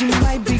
She might be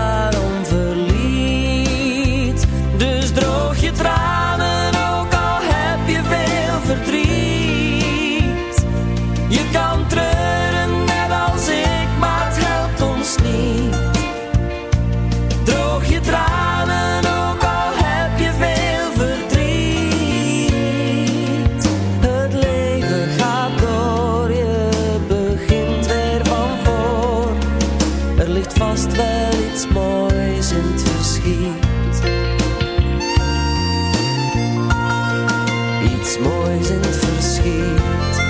schiet. Iets moois in het verschiet.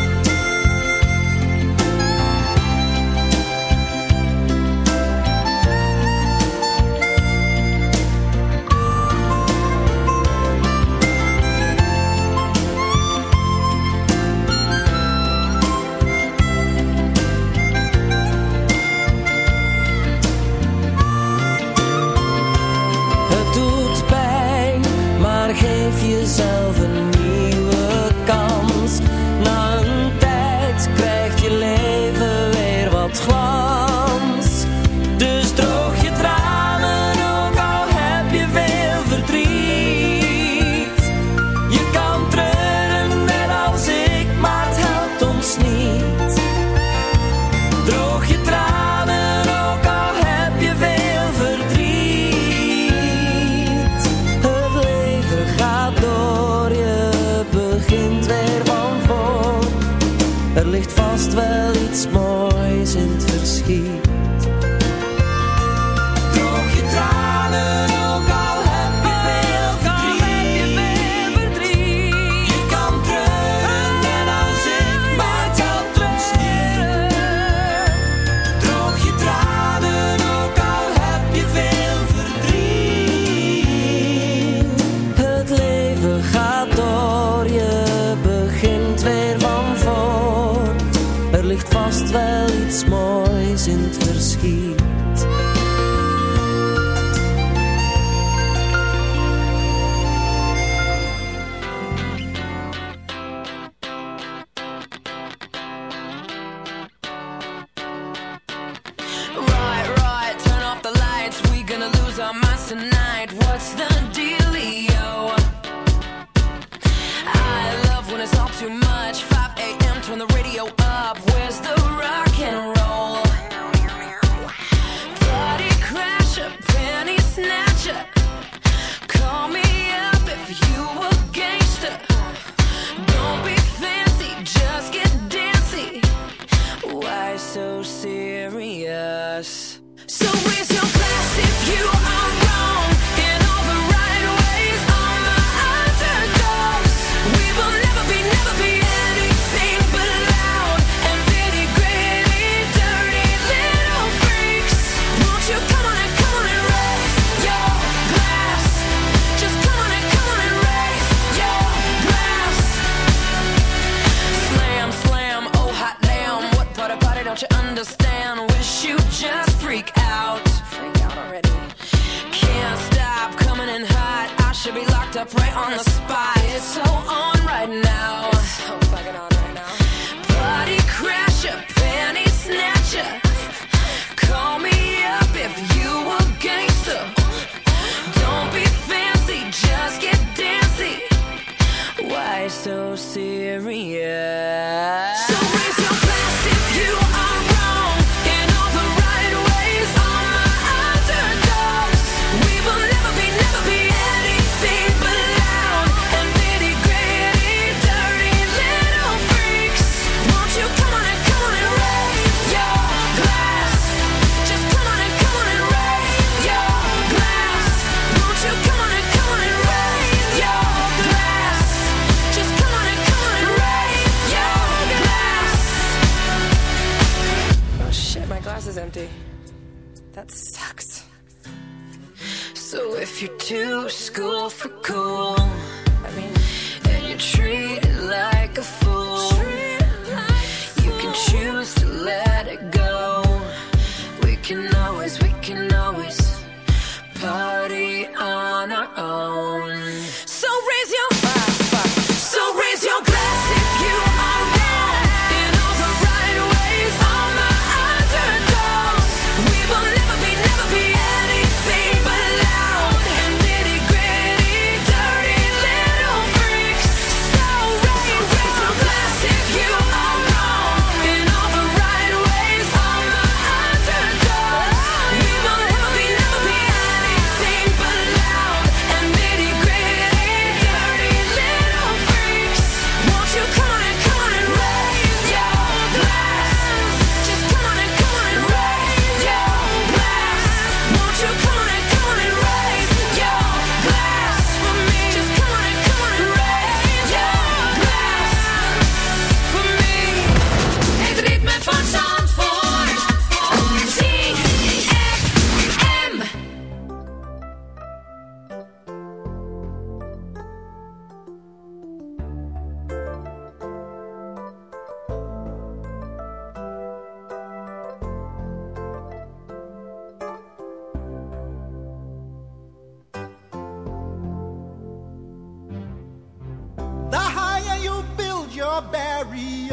What's the dealio? I love when it's all too much. 5 a.m. Turn the radio You're too school for cool.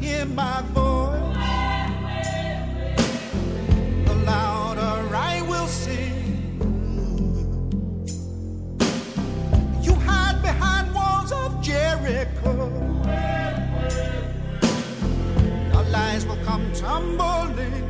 Hear my voice, the louder I will sing. You hide behind walls of Jericho. Your lies will come tumbling.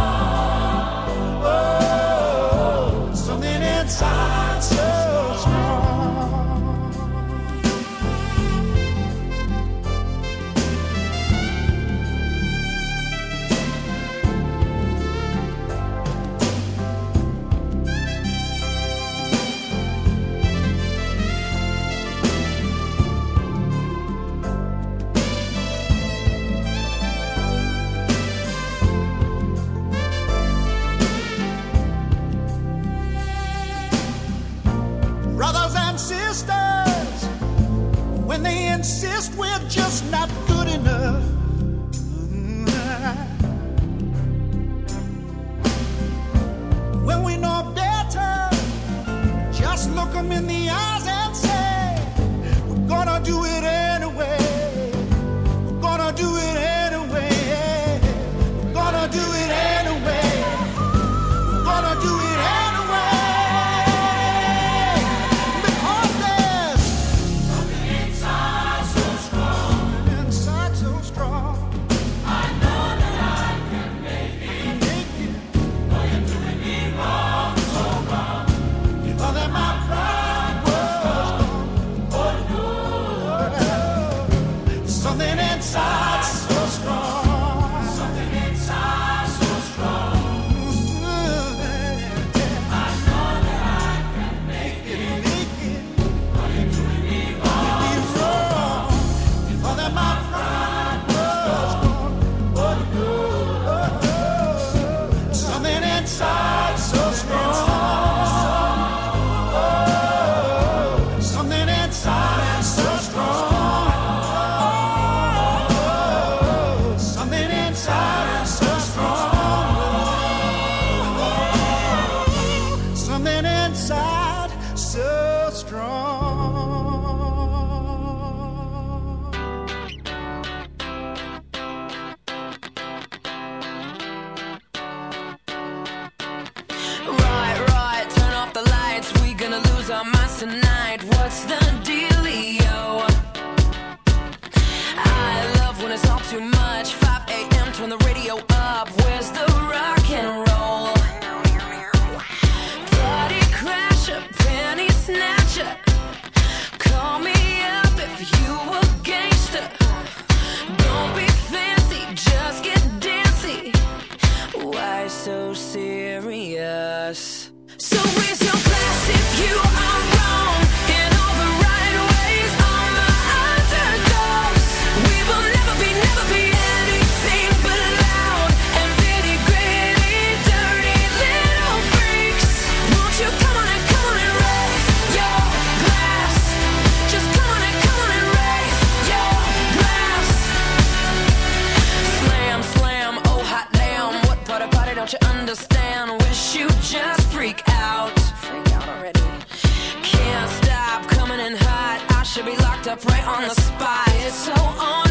right on the spot. It's so on.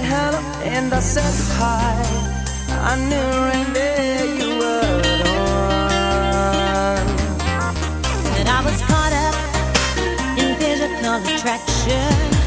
said hello and I said hi. I knew right there you were the one. And I was caught up in physical attraction.